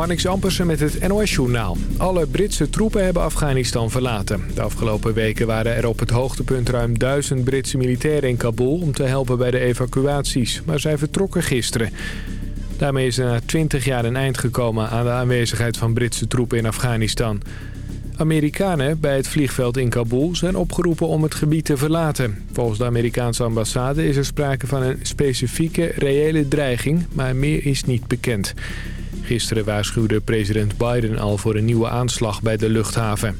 Marnix Ampersen met het NOS-journaal. Alle Britse troepen hebben Afghanistan verlaten. De afgelopen weken waren er op het hoogtepunt ruim duizend Britse militairen in Kabul... om te helpen bij de evacuaties, maar zij vertrokken gisteren. Daarmee is er na 20 jaar een eind gekomen aan de aanwezigheid van Britse troepen in Afghanistan. Amerikanen bij het vliegveld in Kabul zijn opgeroepen om het gebied te verlaten. Volgens de Amerikaanse ambassade is er sprake van een specifieke reële dreiging, maar meer is niet bekend. Gisteren waarschuwde president Biden al voor een nieuwe aanslag bij de luchthaven.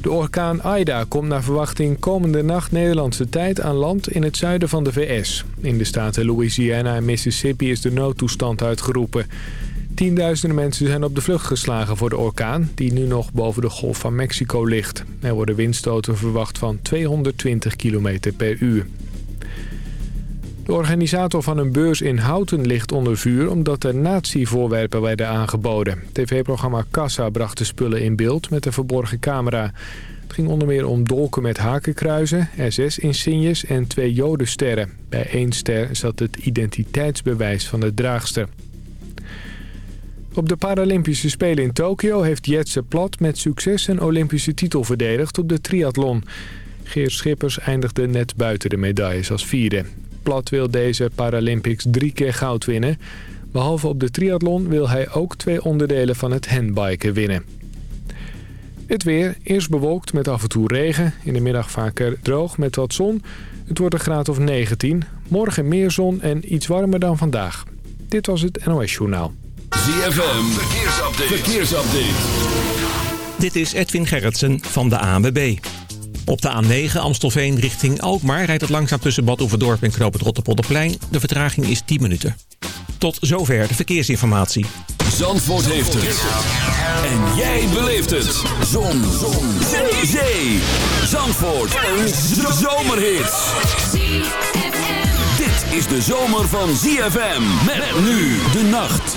De orkaan Ida komt naar verwachting komende nacht Nederlandse tijd aan land in het zuiden van de VS. In de staten Louisiana en Mississippi is de noodtoestand uitgeroepen. Tienduizenden mensen zijn op de vlucht geslagen voor de orkaan... die nu nog boven de golf van Mexico ligt. Er worden windstoten verwacht van 220 km per uur. De organisator van een beurs in Houten ligt onder vuur... omdat er nazi-voorwerpen werden aangeboden. TV-programma Kassa bracht de spullen in beeld met een verborgen camera. Het ging onder meer om dolken met hakenkruizen, SS-insignes en twee jodensterren. Bij één ster zat het identiteitsbewijs van de draagster. Op de Paralympische Spelen in Tokio heeft Jetse Plat met succes een Olympische titel verdedigd op de triathlon. Geert Schippers eindigde net buiten de medailles als vierde. Plat wil deze Paralympics drie keer goud winnen. Behalve op de triathlon wil hij ook twee onderdelen van het handbiken winnen. Het weer, eerst bewolkt met af en toe regen. In de middag vaker droog met wat zon. Het wordt een graad of 19. Morgen meer zon en iets warmer dan vandaag. Dit was het NOS Journaal. ZFM, verkeersupdate. verkeersupdate. Dit is Edwin Gerritsen van de ANWB. Op de A9 Amstelveen richting Alkmaar rijdt het langzaam tussen Bad Oeverdorp en Knoop het Rotterpolderplein. De vertraging is 10 minuten. Tot zover de verkeersinformatie. Zandvoort heeft het. En jij beleeft het. Zon. Zon. Zee. Zee. Zandvoort. Een zomerhit. Dit is de zomer van ZFM. Met nu de nacht.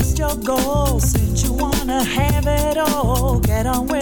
list your goals. Since you wanna have it all, get on with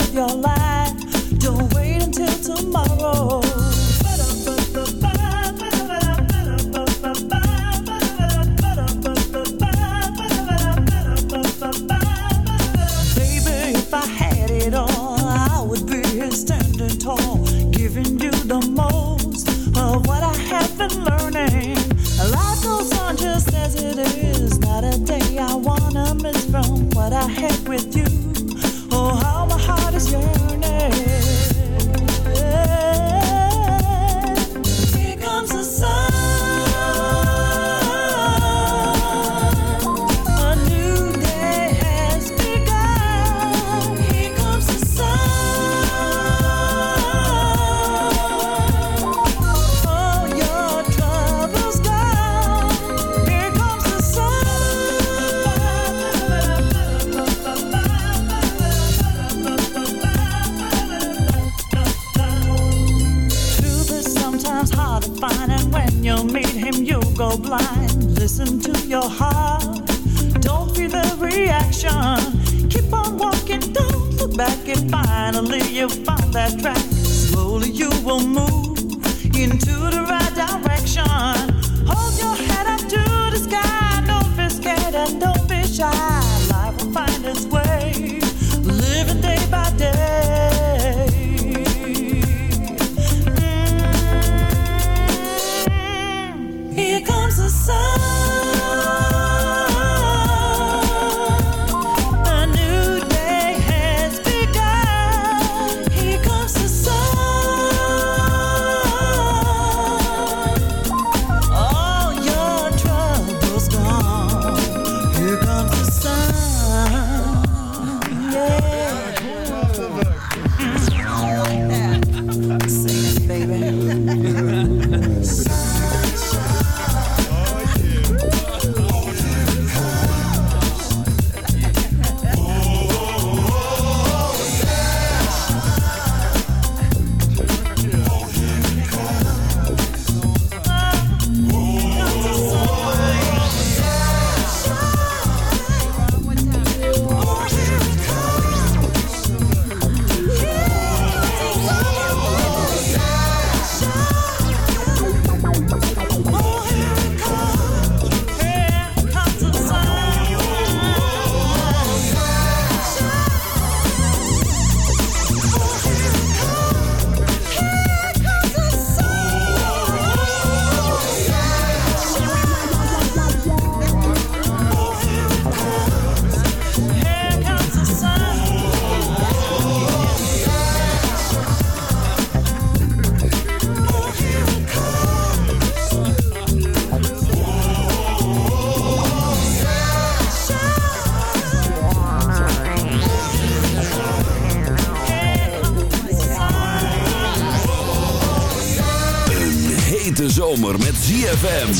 ZFM.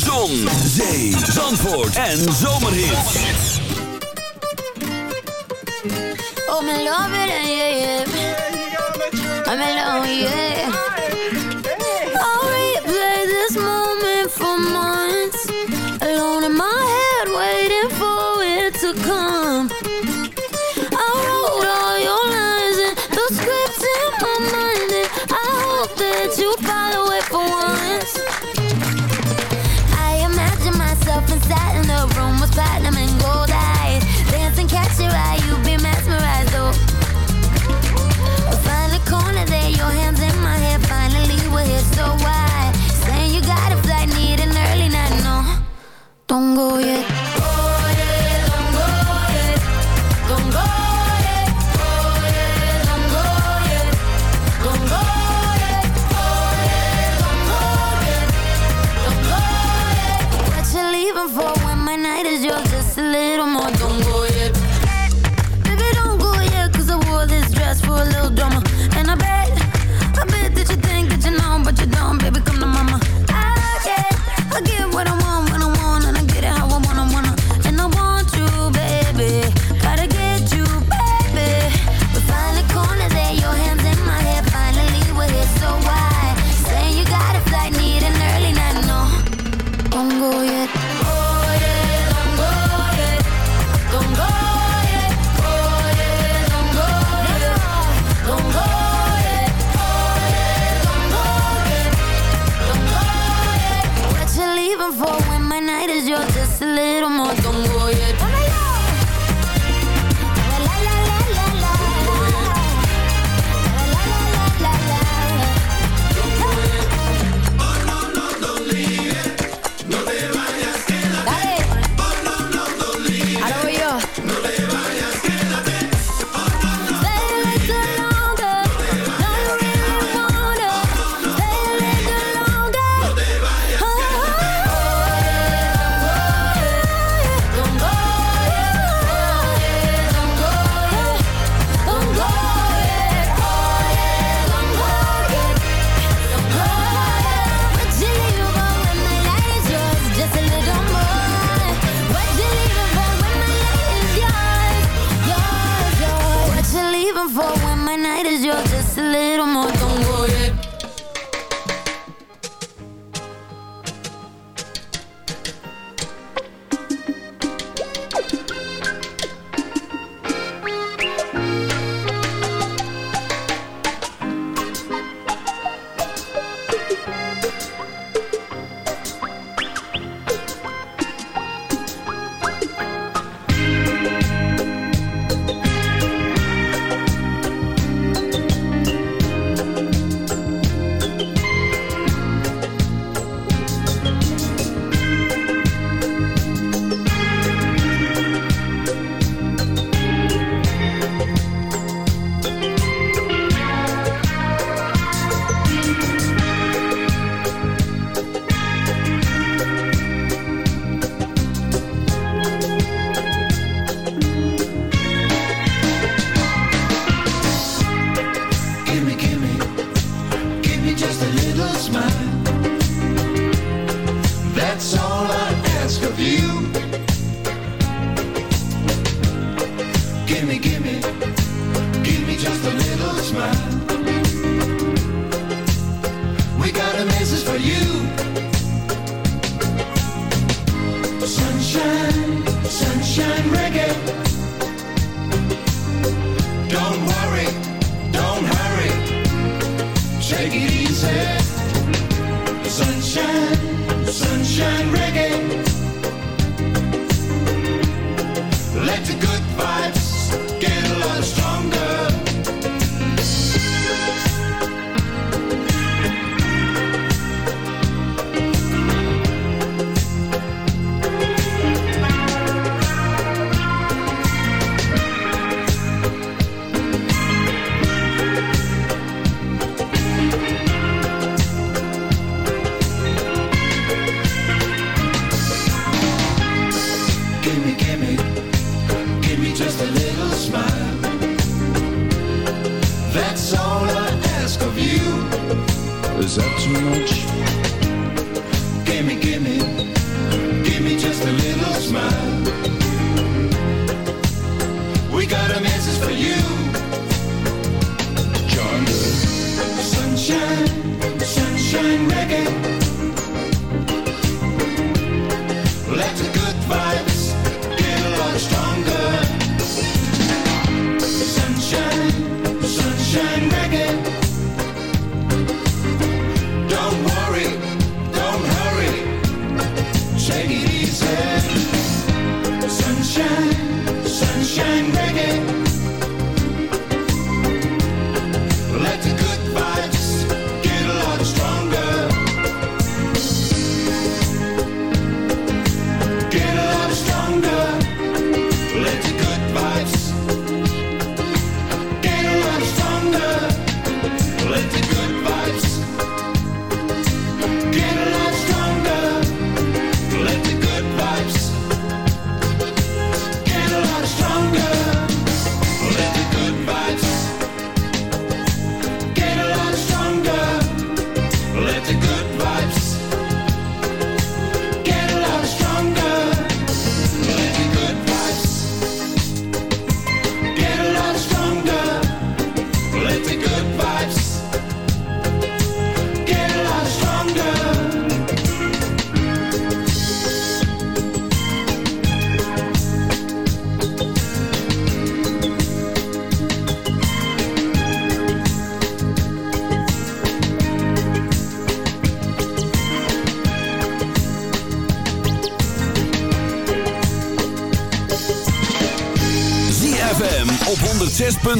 Zon, zee, zandvoort en zomerhit. Oh, my love it, yeah, yeah. I'm alone, yeah. I'll replay this moment for months. Alone in my head, waiting for it to come.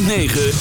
106.9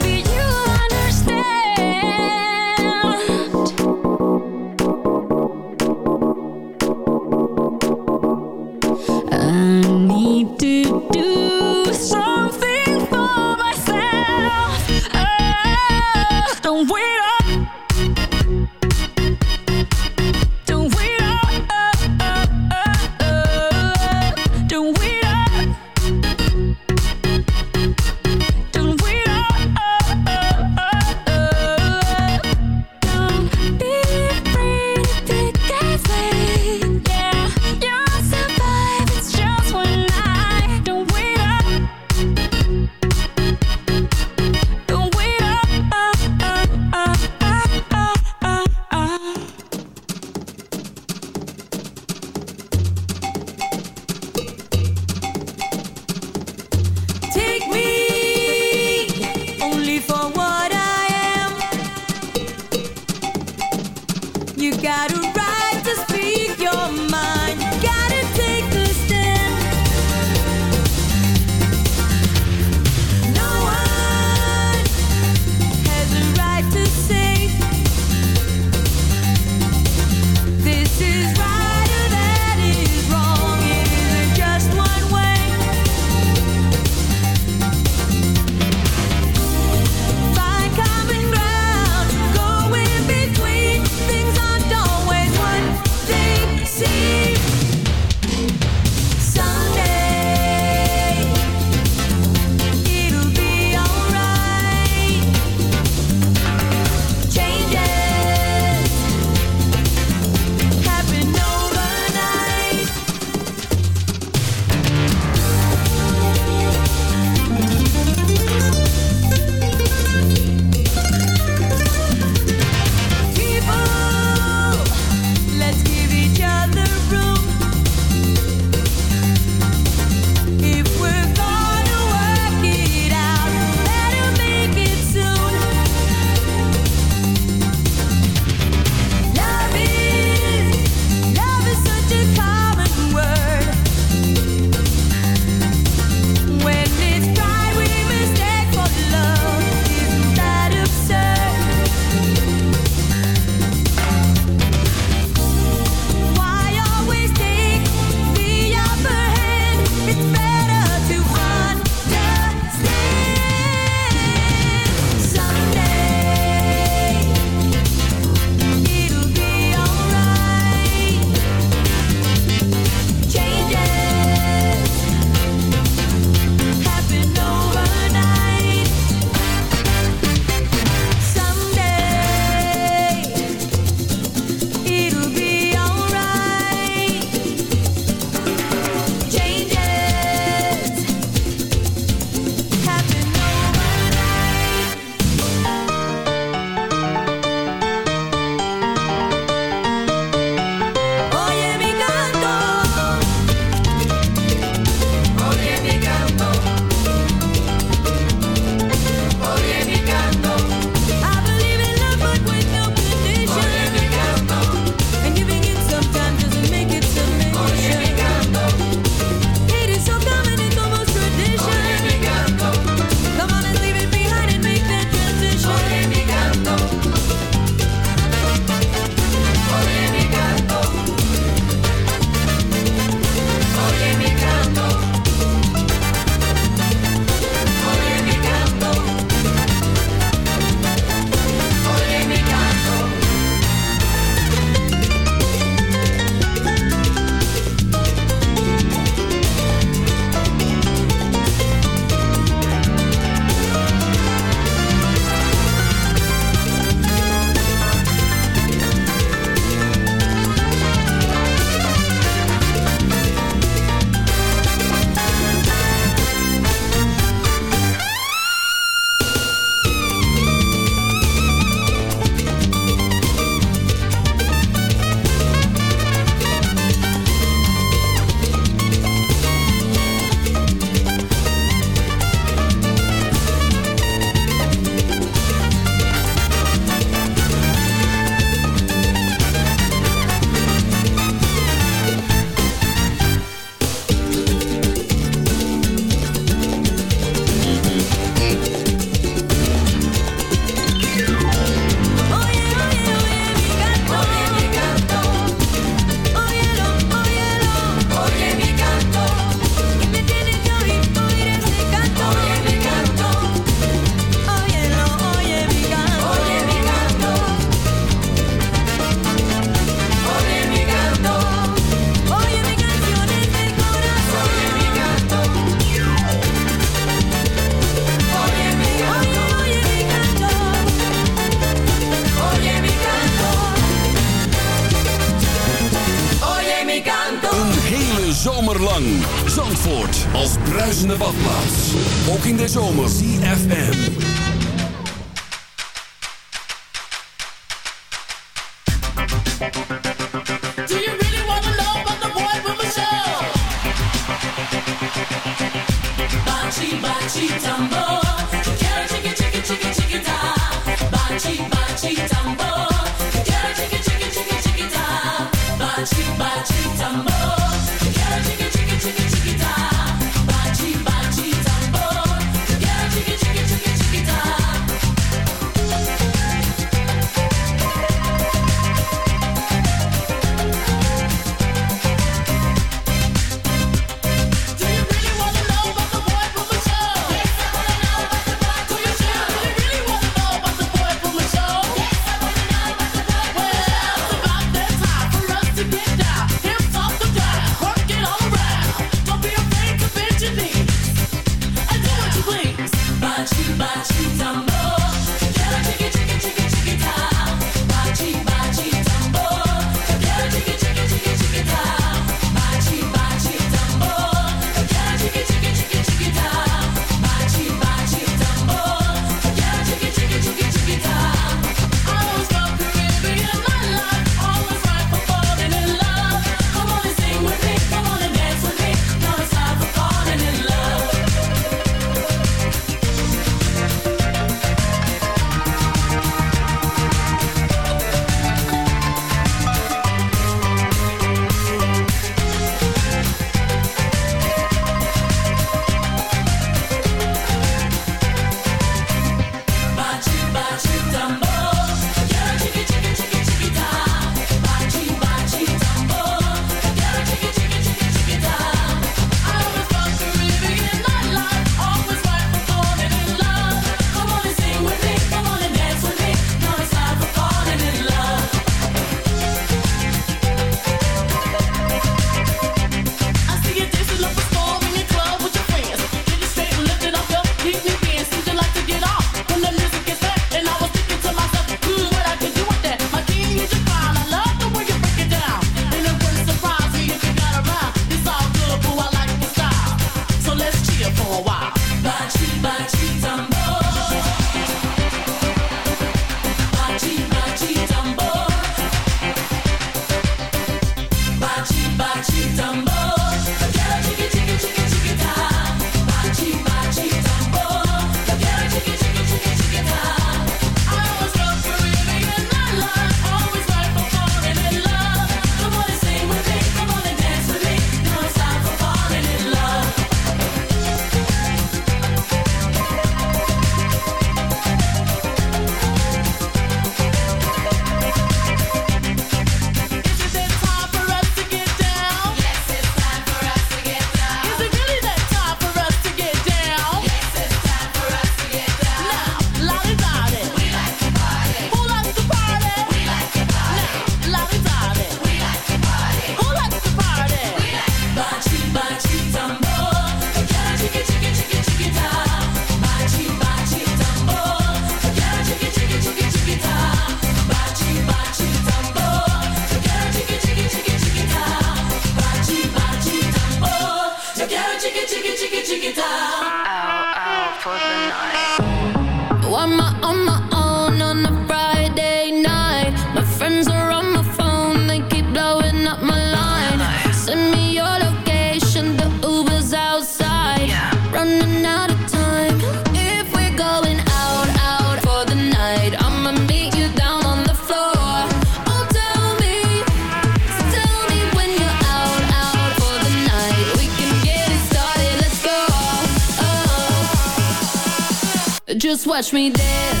watch me dance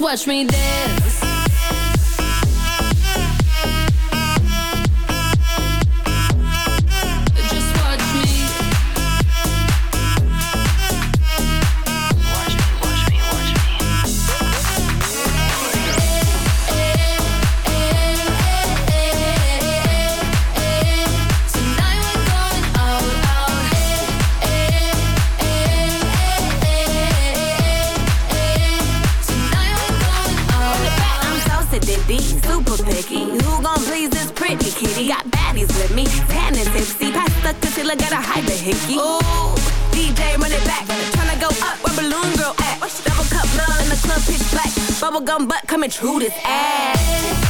watch me dance. pitch black. Bubblegum butt coming through this ass.